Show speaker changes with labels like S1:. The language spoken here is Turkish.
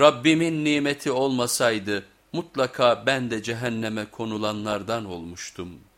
S1: Rabbimin nimeti olmasaydı mutlaka ben de cehenneme konulanlardan olmuştum.''